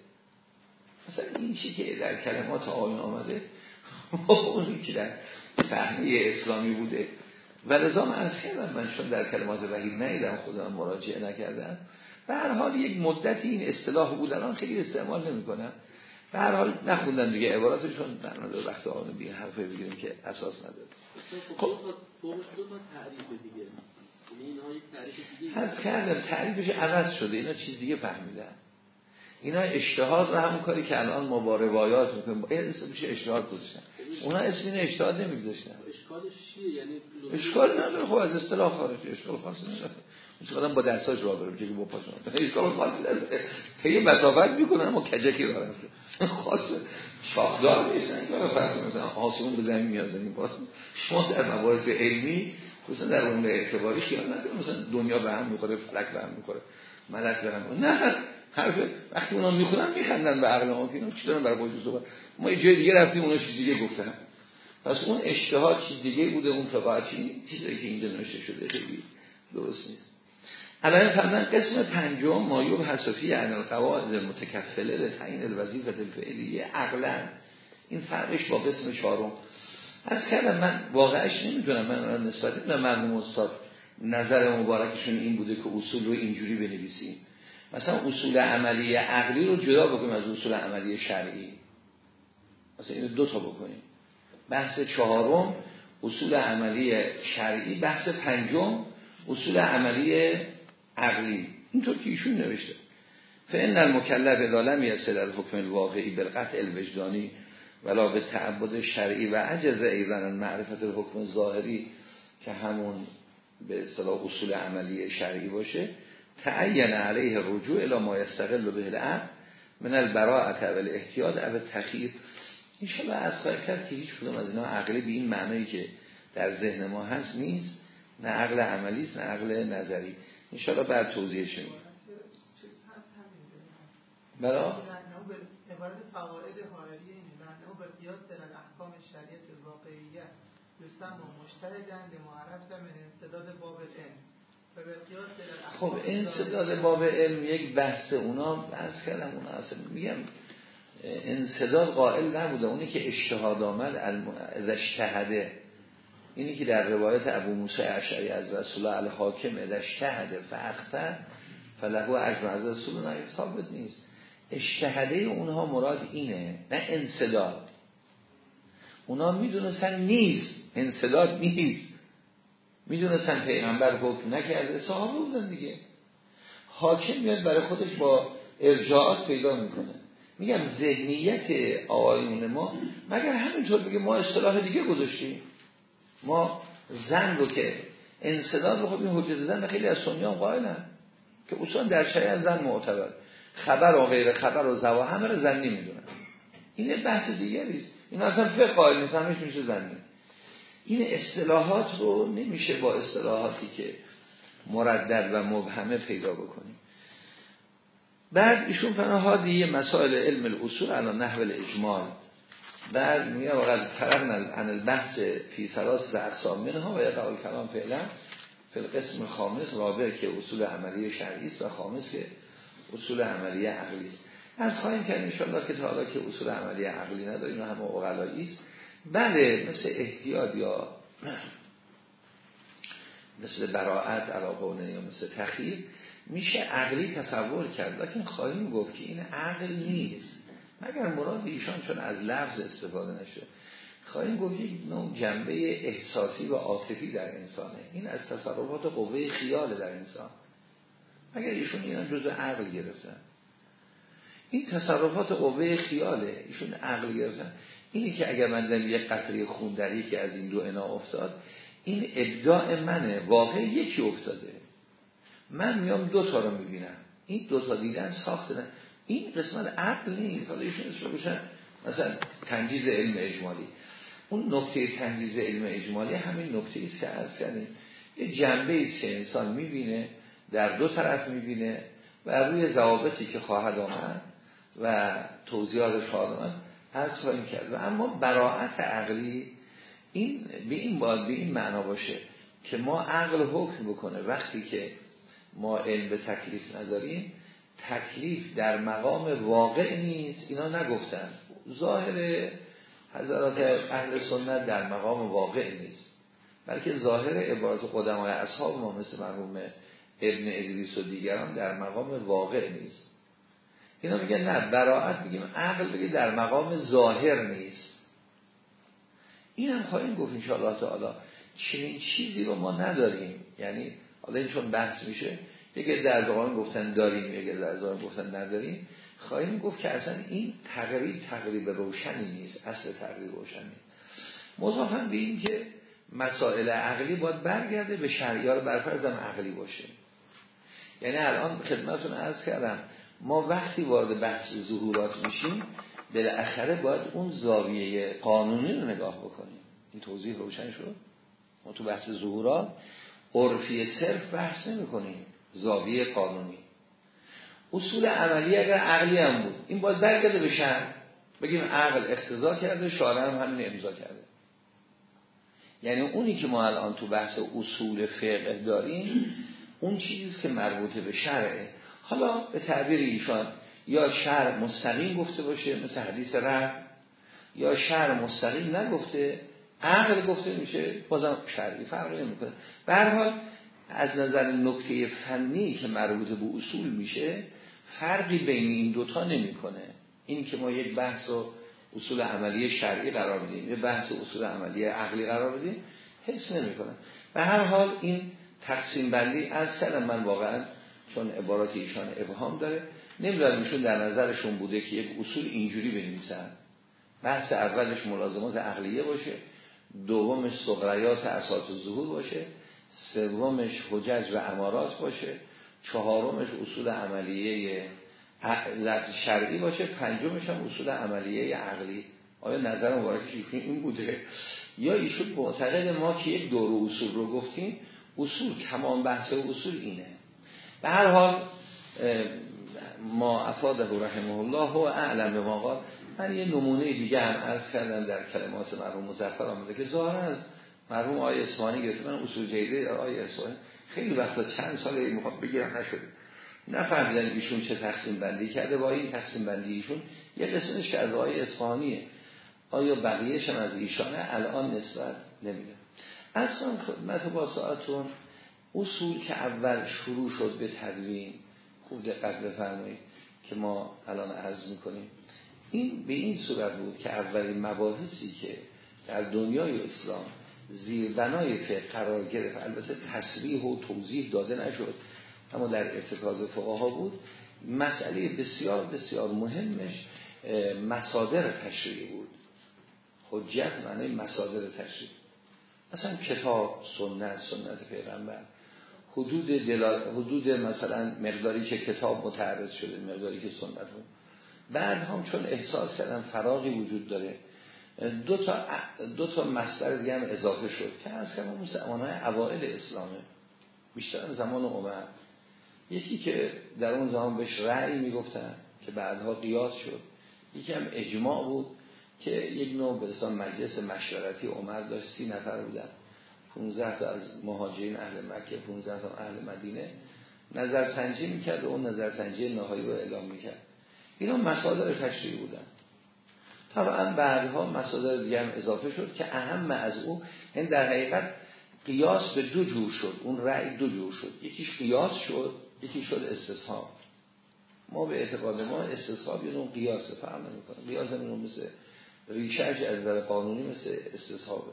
مثلا این چی که در کلمات آیون آمده اونی که در صحنه اسلامی بوده. و لذا من از کردم من چون در کلمات وحید نیدم خودم مراجعه نکردم. به هر حال یک مدتی این اصطلاح بود الان خیلی استعمال نمی‌کنم. به هر حال نخوندم دیگه عباراتشون در نظر وقت آن بی حرفه بگیریم که اساس نداره. خب. دیگه هست کردم تعریفش عوض شده. اینا چیز دیگه فهمیدن. اینا اشتهاد و همون کاری که الان ما با روایات می‌کنیم. اسم میشه اشتهاد گذاشتن. اونا اسم این اشتهاد نمیگذاشتن. اشکالش چیه یعنی اشکال نداره. خب از اصطلاح خارج. اشکال خاصی نداره. چقدر با دستاش راه برم که با پاشون. اشکال خاصی نداره. طی مسافت می‌کنن اما کجکی راه خاص شاهدار نیستن که فرض مثلا آسمون به زمین میازنیم با شما در مبارز علمی خصوصا در اون اعتباری خیال نداره مثلا دنیا به هم می‌خوره فلک به هم می‌خوره ملک به هم نه حرف وقتی اونا می‌خونن میخندن به عقل ما که چی دارن برای خودشون صحبت؟ ما یه جای دیگه رفتیم اونا چیز دیگه گفتن. پس اون اشتهاد چیز دیگه بوده اون فقاعت چیزی که اینجا نوشته شده خیلی درست نیست. الان فرمان قسم پنجم مایوب حسافی عن القواعد متکفله به تعیین الوظیفه الفعلیه عقلا. این فرقش با قسم چهارم. از کردم من واقعش نمی‌تونم من نسبت به مرموم استاد نظر مبارکشون این بوده که اصول رو اینجوری بنویسیم. مثلا اصول عملی عقلی رو جدا بکنیم از اصول عملی شرعی. مثلا این دو تا بکنیم. بحث چهارم اصول عملی شرعی. بحث پنجم اصول عملی عقلی اینطور که ایشون نوشته. فان المکلف لم یصل الحکم الواقعی بالقطع الوجدانی ولا به تعبد شرعی و عجز ایضا معرفت الحکم ظاهری که همون به اصطلاح اصول عملی شرعی باشه تعین علیه رجوع الى ما یستقل به العقل من البراءت و الاحتیاط او تخییر این شما از کرد که هیچ کدوم از اینا عقلی به این معنی که در ذهن ما هست نیست نه عقل عملی است نه عقل نظری. انشاءالله بعد توضیحش میدیم برای عبارت فوائد حائری این لانه به قیاس در الاحکام شریعت الواقعیه یستم و مجتهدن لمعرفت من انصداد باب علم. خب انصداد باب علم یک بحث اونا از کردم اونا اصلا میگم انصداد قائل نبوده. اونی که اشتهاد آمد از اشتهده اینی که در روایت ابو موسی اشعری از رسول الله الحاکم از اشتهده فاخته فلهو اجر از رسول الله ثابت نیست. اشتهده اونها مراد اینه نه انصداد. اونا می‌دونستن نیست انصداد نیست. می‌دونستن پیغمبر حکم نکرده صحابه بودن دیگه. حاکم میاد برای خودش با ارجاعات پیدا می‌کنه. میگم ذهنیت آقایون ما مگر همینطور میگه ما اصطلاح دیگه گذاشتیم؟ ما زن رو که انصداد رو خب این حجت زن خیلی از سنیان قائلن که اصلا در شریعت زن معتبر. خبر و غیر خبر و زوا همه رو زنی می‌دونن. این بحث دیگری است. این اصلا فقه قائل نیست همش میشه زنی. این اصطلاحات رو نمیشه با اصطلاحاتی که مردد و مبهمه پیدا بکنیم. بعد ایشون فنهادی مسائل علم الاصول الان نحو الاجمال بعد میگه وقت فرقنا عن البحث فی سلاس اقسام منها و یقع کلام فعلا فی القسم خامس رابع که اصول عملی شرعی است و خامس که اصول عملی عقلی است. از خواهیم کرد انشاءالله که تا حالا که اصول عملی عقلی نداریم همه اقلایی است. بله مثل احتیاط یا مثل براعت علاقونه یا مثل تخییر میشه عقلی تصور کرد لیکن خواهیم گفت که این عقل نیست. مگر مراد ایشان چون از لفظ استفاده نشه. خواهیم گفت یک نوع جنبه احساسی و عاطفی در انسانه. این از تصرفات قوه خیال در انسان. اگر ایشون اینا جزء عقل گرفتن. این تصرفات قوه خیاله ایشون عقل گرفتن. اینی که اگر من یک قطره خون در یکی از این دو انا افتاد این ابداع منه. واقع یکی افتاده. من میام دو تا رو می‌بینم. این دو تا دیدن ساختن این قسمت عقل نیست. حالا ایشون مثلا تنجیز علم اجمالی. اون نکته تنجیز علم اجمالی همین نکته است که عرض کردیم. یه جنبه است که انسان می‌بینه در دو طرف می‌بینه و روی ضوابطی که خواهد آمد و توضیحات خواهد آمد از خواهیم کرد. و اما براعت عقلی این به این باید به این معنا باشه که ما عقل حکم بکنه. وقتی که ما علم به تکلیف نداریم تکلیف در مقام واقع نیست اینا نگفتن. ظاهر حضرات اهل سنت در مقام واقع نیست. بلکه ظاهر عبارت قدمای اصحاب ما مثل مرحوم ابن ادریس و دیگران در مقام واقع نیست. اینا میگن نه براعت میگیم عقل بگه در مقام ظاهر نیست. این هم خواهیم گفت انشاءالله تعالی. چنین چیزی رو ما نداریم. یعنی حالا این چون بحث میشه یکی در از گفتن داریم یکی در از گفتن نداریم. خواهیم گفت که اصلا این تقریب تقریب روشنی نیست اصل تقریب روشنی. مضافا به این که مسائل عقلی باید برگرده به شریار برفرزم عقلی باشه. یعنی الان خدمتون عرض کردم ما وقتی وارد بحث ظهورات میشیم بالاخره باید اون زاویه قانونی رو نگاه بکنیم. این توضیح روشن شد؟ ما تو بحث ظهورات عرفی صرف بحث نمی کنیم زاویه قانونی. اصول عملی اگر عقلی هم بود این باید برگرده به شهر. بگیم عقل اختزا کرده شارع هم همین امضا کرده. یعنی اونی که ما الان تو بحث اصول فقه داریم اون چیزی که مربوط به شرعه. حالا به تعبیر ایشان یا شرع مستقیم گفته باشه مثل حدیث رفت یا شرع مستقیم نگفته عقل گفته میشه بازم شرعی فرقی نمی‌کنه. به هر حال از نظر نکته فنی که مربوط به اصول میشه فرقی بین این دوتا نمی‌کنه. این که ما یک بحث و اصول عملی شرعی قرار بدیم یه بحث اصول عملی عقلی قرار بدیم حس نمی‌کنه. به هر حال این تقسیم بندی از کردم من واقعا چون عبارات ایشان ابهام داره نمی‌دونم ایشون در نظرشون بوده که یک اصول اینجوری بنویسن. بحث اولش ملازمات عقلیه باشه دومش سقریات اساس ظهور باشه. سومش حجج و امارات باشه چهارمش اصول عملیه شرعی باشه پنجمش هم اصول عملیه عقلی. آیا نظر مبارکش این بوده؟ یا ایشون معتقد ما که یک دور اصول رو گفتیم اصول تمام بحث اصول اینه. به هر حال ما افاده رحمه الله و اعلم به ما من یه نمونه دیگه هم عرض کردم در کلمات مرحوم مزفر آمده که ظاهر از مرحوم آیه اسفانی گرفت من اصول جیده آیه اسفانی خیلی وقتا چند سال می‌خواد بگیرم نشده نفهمیدن ایشون چه تقسیم بندی کرده با این تقسیم بندی ایشون یه قسمش که از آیه اسفانیه آیا بقیهش هم از ایشانه؟ الان نسبت نمیده. اصلا خدمت با ساعتون اصول که اول شروع شد به تدوین خوب دقت بفرمایید که ما الان عرض می‌کنیم. این به این صورت بود که اولین مباحثی که در دنیای اسلام زیربنای فقه قرار گرفت. البته تصریح و توضیح داده نشد اما در ارتکاز فقها بود. مسئله بسیار بسیار مهمش مصادر تشریعی بود. حجت معنی مصادر تشریع مثلا کتاب سنت سنت پیغمبر. حدود, دلال... حدود مثلا مقداری که کتاب متعرض شده مقداری که سنت بود. بعد هم چون احساس کردن فراغی وجود داره دو تا, دو تا مصدر دیگه هم اضافه شد که از کما مثل امانهای اوائل اسلامه. بیشتر زمان عمر. یکی که در اون زمان بهش رأی می‌گفتن که بعدها قیاس شد یکی هم اجماع بود که یک نوع به مجلس مشورتی عمر داشت سی نفر بودن. 15 تا از مهاجرین اهل مکه 15 تا اهل مدینه نظر سنجی می‌کرد و اون نظر سنجی نهایی رو اعلام می‌کرد. اینا مصادر تشریعی بودن. طبعا بعدها مصادر دیگه هم اضافه شد که اهم از او این در حقیقت قیاس به دو جور شد اون رأی دو جور شد. یکیش قیاس شد یکی شد استصحاب. ما به اعتقاد ما استصحاب یه نوع قیاسه فهم نمی کنم قیاس مثل ریشهش از نظر قانونی مثل استصحابه.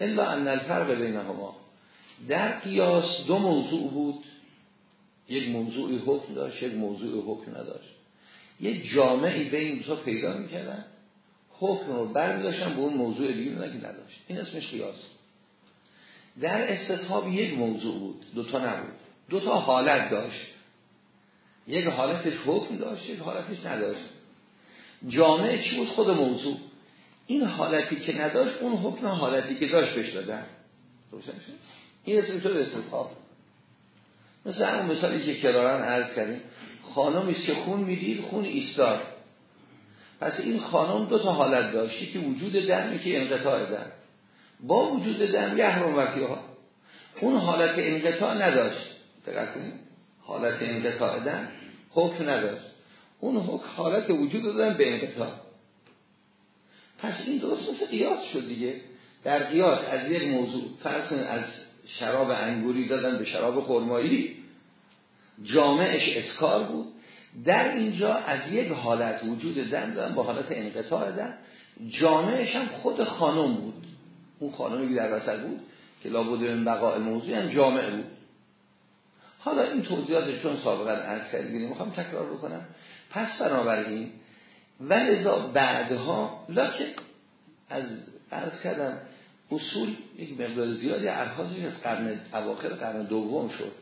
الا ان الفرق بینهما. در قیاس دو موضوع بود. یک موضوعی حکم داشت یک موضوع حکم نداشت. یک جامعی بین دو پیدا می‌کردن. حکم رو برمیداشتن به اون موضوع دیگه که نداشت. این اسمش قیاس. در استصحاب یک موضوع بود دوتا نبود. دوتا حالت داشت. یک حالتش حکم داشت یک حالتش نداشت. جامعه چی بود؟ خود موضوع. این حالتی که نداشت اون حکم حالتی که داشت بهش دادن. این اسم شد استصحاب. مثل همون مثالی که کرارن عرض کردیم. خانم است که خون می‌دید خون ایستاد. پس این خانم دو تا حالت داشت. که وجود دمی که انقطاع دم. با وجود دم یحرم وقتی ها. اون حالت انقطاع نداشت. دقیق حالت انقطاع دم حکم نداشت. اون حکم حالت وجود دادن به انقطاع. پس این درست مثل قیاس شد دیگه. در قیاس از یک موضوع فرض از شراب انگوری دادن به شراب خرمایی جامعش اسکار بود. در اینجا از یک حالت وجود دن دادن با حالت انقطاع دن جامعش هم خود خانم بود. اون خانمی که در وسط بود که لابد این بقاء موضوع هم جامعه بود. حالا این توضیحات چون سابقا عرض کردیم می‌خوام تکرار بکنم. پس بنابراین و لذا بعدها لکن از عرض کردم اصول یک مقدار زیادی ارهازش از قرن اواخر قرن دوم شد.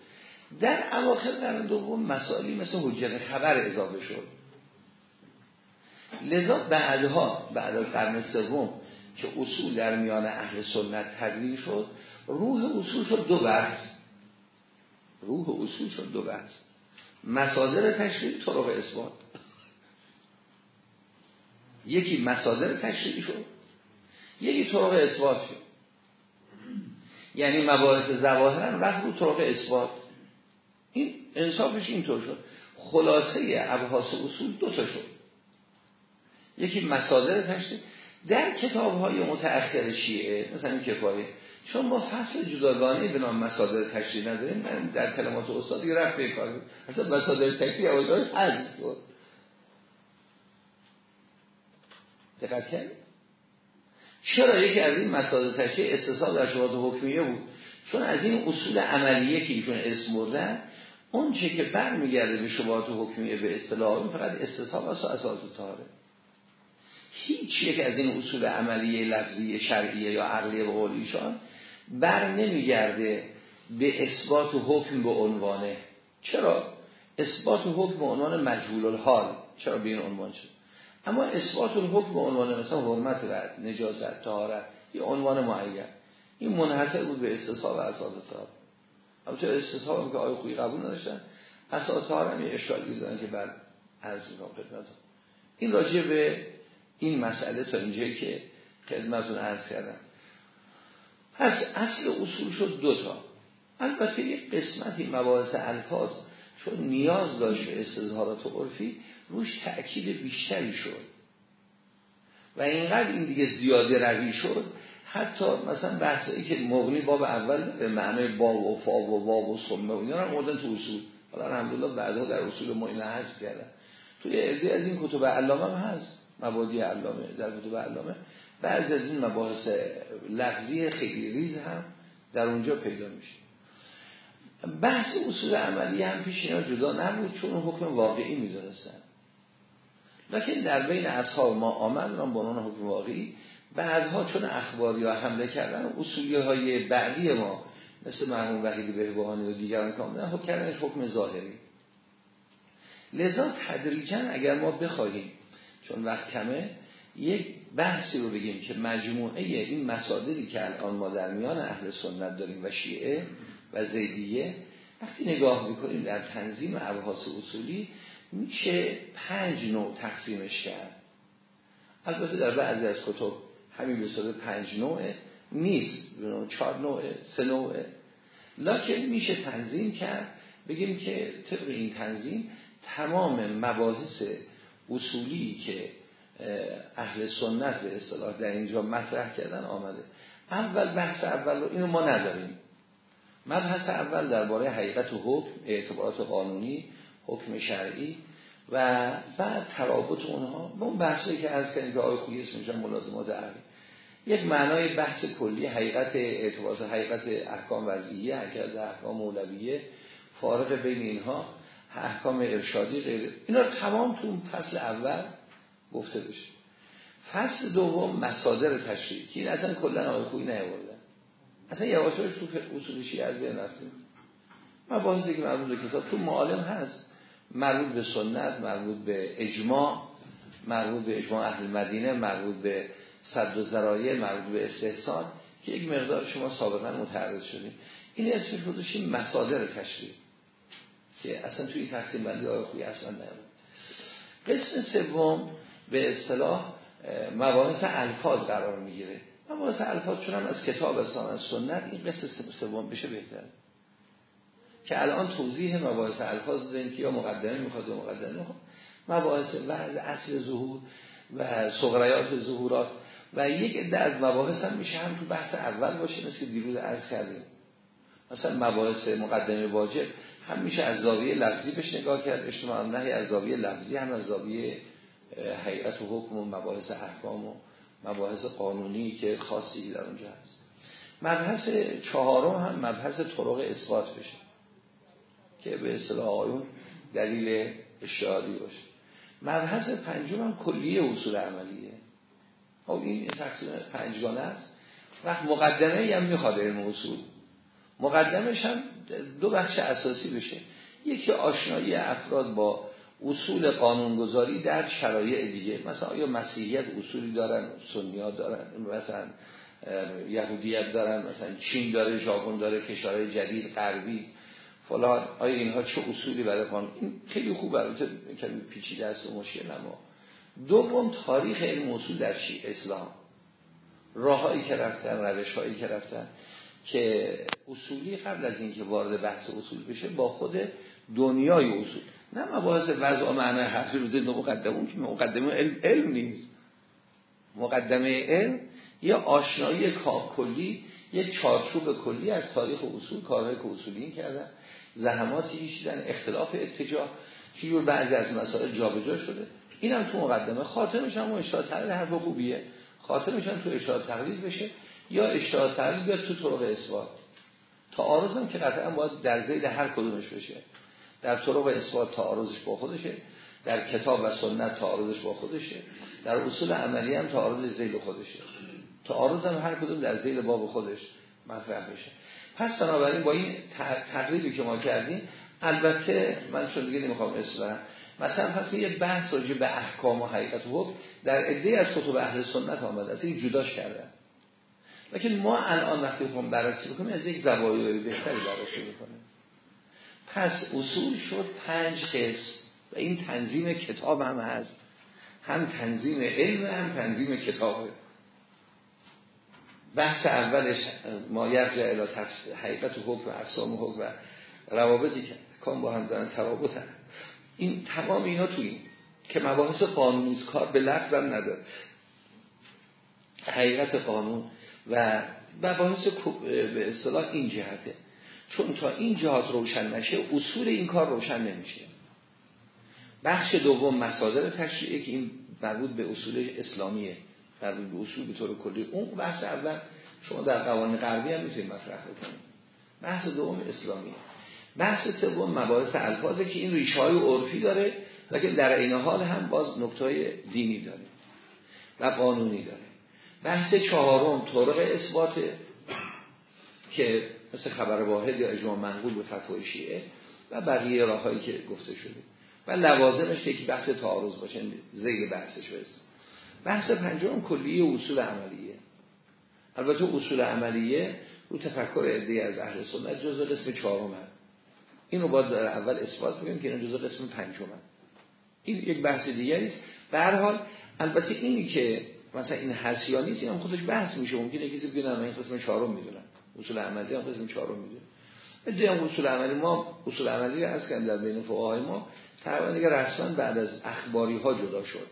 در اواخر قرن دوم مسائلی مثل حجت خبر اضافه شد. لذا بعدها بعد از قرن سوم که اصول در میان اهل سنت تدوین شد روح اصول شد دو بحث. روح اصول شد دو بحث. مصادر تشریع طرق اثبات. یکی مصادر تشریعی شد یکی طرق اثبات شد. یعنی مباحث زواهر رفت رو طرق اثبات. این انصافش اینطور شد. خلاصه ابحاث اصول دو تا شد. یکی مصادر تشریع در کتاب های متأخر شیعه مثلا این کفایه چون با فصل جداگانه به نام مصادر تشریع نداریم من در کلمات استادی رفت به کار اصلا مصادر تشریع اوضاعش حذف شد دقت کرد چرا یکی از این مصادر تشریع استصحاب در شبهات حکمیه بود؟ چون از این اصول عملیه که ایشون اسم بردن اون چه که برمیگرده به شبهات حکمیه به اصطلاح فقط استصحاب است و اساس تاره هیچ یک از این اصول عملیه لفظی شرعیه یا عقلیه به قول ایشان بر نمیگرده به اثبات حکم به عنوانه. چرا؟ اثبات حکم به عنوان مجهول الحال. چرا به این عنوان شد؟ اما اثبات الحکم به عنوان مثلا حرمت رد نجازت طهارت یه عنوان معین. این منحصر بود به استصحاب اساس طهارت البته استصحاب که آیه خویی قبول نداشتن؟ اساس طهارت هم یه اشکالی دارن که بعد از خدمت این راجع به این مسئله تا اینجایی که خدمتون عرض کردم. پس اصل اصول شد دوتا البته یک قسمتی مباحث الفاظ چون نیاز داشت به استظهارات عرفی روش تأکید بیشتری شد. و اینقدر این دیگه زیاده روی شد حتی مثلا بحثایی که مغنی باب اول به معنای باب و فاب و باب و سمه و اینا رو تو اصول. حالا الحمدلله بعدها در اصول ما این هست کردن. توی عده از این کتب علامه هم هست مبادی علامه در کتب علامه. بعضی از این مباحث لفظی خیلی ریز هم در اونجا پیدا میشه. بحث اصول عملی هم پیش اینا جدا نبود چون حکم واقعی می‌دونستن. لکن در بین اصحاب ما آمد را با حکم واقعی بعدها چون اخباری ها حمله کردن اصولی های بعدی ما مثل مرحوم وحیدی بهبهانی و دیگران که آمدن حکم کردنش حکم ظاهری. لذا تدریجا اگر ما بخواهیم چون وقت کمه یک بحثی رو بگیم که مجموعه این مسادری که الان ما در میان اهل سنت داریم و شیعه و زیدیه وقتی نگاه می‌کنیم در تنظیم ابحاث اصولی میشه پنج نوع تقسیمش کرد. البته در بعضی از کتب همین به پنج نوعه نیست. چهار نوعه سه نوعه. لکن میشه تنظیم کرد. بگیم که طبق این تنظیم تمام مباحث اصولی که اهل سنت به اصطلاح در اینجا مطرح کردن آمده. اول بحث اول رو اینو ما نداریم. مبحث اول درباره حقیقت و حکم اعتبارات قانونی حکم شرعی و بعد ترابط اونها. اون بحثی که از کردیم که آقای خویی اسمش ملازمات عقلی. یک معنای بحث کلی حقیقت اعتباط حقیقت احکام وضعیه حقیقت احکام مولویه فارق بین اینها احکام ارشادی غیر. اینا تمام تو فصل اول گفته بشه. فصل دوم مصادر تشریعی که این اصلا کلا آقای خویی نیاوردن اصلا یواشاش تو اصول شیعه از بین رفتیم مباحثی که مربوط به کتاب تو معالم هست. مربوط به سنت مربوط به اجماع مربوط به اجماع اهل مدینه مربوط به صد و ذرایع مربوط به استحسان که یک مقدار شما سابقا متعرض شدیم. این اسمش رو داشتیم مصادر تشریع که اصلا توی تقسیم بندی آقای خوی اصلا نبود. قسم سوم به اصطلاح مباحث الفاظ قرار می‌گیره. مباحث الفاظ چون هم از کتاب اصلا از سنت این قسم سوم بشه بهتر که الان توضیح مباحث الفاظ داریم که یا مقدمه می‌خواد یا مقدمه می‌خواد مباحث وضع اصل ظهور و صغریات ظهورات و یک عده از مباحث هم میشه هم تو بحث اول باشه مثل دیروز عرض کردیم. مثلا مباحث مقدمه واجب هم میشه از زاویه لفظی بهش نگاه کرد. اجتماع نهی از زاویه لفظی هم از زاویه حقیقت و حکم و مباحث احکام و مباحث قانونی که خاصی در اونجا هست. مبحث چهارم هم مبحث طرق اثبات بشه که به اصطلاح آیون دلیل اشتهادی باشه. مبحث پنجم هم کلیه اصول عملیه. خب این تقسیم پنجگانه است. وقت مقدمه هم می‌خواد علم اصول مقدمش هم دو بخش اساسی بشه. یکی آشنایی افراد با اصول قانونگذاری در شرایع دیگه. مثلا آیا مسیحیت اصولی دارن سنیات دارن مثلا یهودیت دارن مثلا چین داره ژاپن داره کشورهای جدید غربی فلان. آیا اینها چه اصولی برای قانون؟ این خیلی خوب البته کمی پیچیده است و مشکل نما. دوم تاریخ علم اصول در شیع اسلام. راههایی که رفتن روش هایی که رفتن که اصولی قبل از اینکه وارد بحث اصول بشه با خود دنیای اصول. نه مباحث وضع و معنی حرفی رو ضمن مقدمون که مقدمه علم, علم نیست. مقدمه علم یه آشنایی کلی یک چارچوب کلی از تاریخ اصول کارهای که اصولی کردن زحماتی کشیدن اختلاف اتجاه. که بعضی از مسائل جابجا شده؟ اینم تو مقدمه. خاتمش هم اشتاد تقلید حرف خوبیه. خاتمش هم تو اشتاد تقلید بشه یا اشتاد تقلید بیاد تو طرق اثبات. تعارض هم که قطعا باید در زید هر کدومش بشه. در طرق اثبات تعارضش با خودشه. در کتاب و سنت تعارضش با خودشه. در اصول عملی هم تعارض زیل خودشه. تعارض هم هر کدوم در زیل باب خودش مطرح بشه. پس بنابراین با این تقریبی که ما کردیم البته من چون دیگه نمی‌خوام اسم مثلا پس یه بحث راجع به احکام و حقیقت و حکم در عده از کتب اهل سنت آمده است. این جداش کردن لیکن ما الان وقتی هم بررسی بکنیم از یک زوایای بهتری بررسی بکنیم. پس اصول شد پنج قسم و این تنظیم کتاب هم هست. هم تنظیم علم هم تنظیم کتابه بحث اولش ما یرجع الى حقیقت و حکم و اقسام حکم و روابطی که کام با هم دارن توابط هم. این تمام اینا تو این که مباحث قانونیست کار به لفظ هم نداره. حقیقت قانون و مباحث به اصطلاح این جهته. چون تا این جهات روشن نشه اصول این کار روشن نمیشه. بخش دوم مصادر تشریعی که این مربوط به اصول اسلامیه مربوط به اصول به طور کلی. اون بحث اول شما در قوانین غربی هم می‌تونید مطرح بکنید. بحث دوم اسلامیه. بحث سوم مباحث الفاظه که این ریشه های عرفی داره لیکن در این حال هم باز نکته دینی داره و قانونی داره. بحث چهارم طرق اثبات که مثل خبر واحد یا اجماع منقول به فتوای شیعه و بقیه راههایی که گفته شده. و لوازمش که بحث تعارض باشه زیر بحثش برسیم بحث پنجم کلیه اصول عملیه. البته اصول عملیه رو تفکر عده از اهل سنت جزء قسم چهارم این رو باید در اول اثبات بگیم که این جزء قسم پنجم این یک بحث دیگری است. به هر حال البته اینی که مثلا این هست خودش بحث میشه. ممکنه کسی بگه نه این قسم چهارم می‌دونن اصول عملی هم قسم چهارم می‌دونن دیگه اصول عملی ما اصول عملی از کردن در بین فقهای ما. تقریبا دیگه رسما بعد از اخباری ها جدا شد.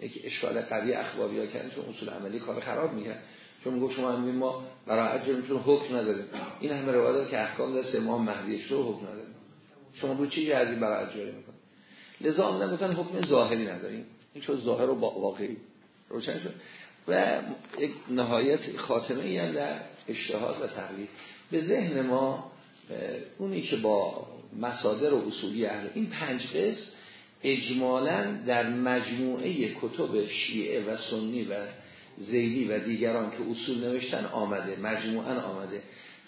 یک اشکال قوی اخباری ها کردن چون اصول عملی کار خراب میگن چون گفت شما همین ما برای چون حکم نداریم. این همه روایات که احکام در ماه مهدی شو حکم نداریم شما رو چی این برای جاری می‌کنید لذا آمدن گفتن حکم ظاهری نداریم. این چون ظاهر و واقعی. روشن شد. و یک نهایت خاتمه هم در اشتهاد و تقلید. به ذهن ما اونی که با مصادر و اصولی اهل این پنج قسم اجمالا در مجموعه کتب شیعه و سنی و زیدی و دیگران که اصول نوشتن آمده مجموعا آمده.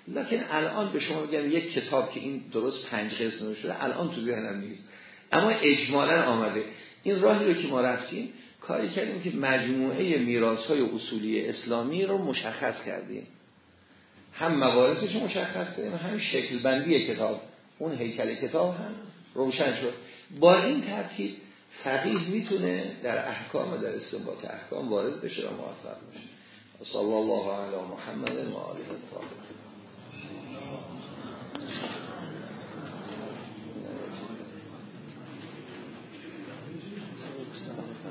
لکن الان به شما بگم یک کتاب که این درست پنج قسم نوشته الان تو ذهنم نیست. اما اجمالا آمده. این راهی رو که ما رفتیم کاری کردیم که مجموعه میراث های اصولی اسلامی رو مشخص کردیم. هم موارثش مشخص کردیم هم شکل بندی کتاب. اون هیکل کتاب هم روشن شد. با این ترتیب فقیه می‌تونه در احکام و در استنباط احکام وارد بشه و موفق بشه. صلی الله علی محمد و آله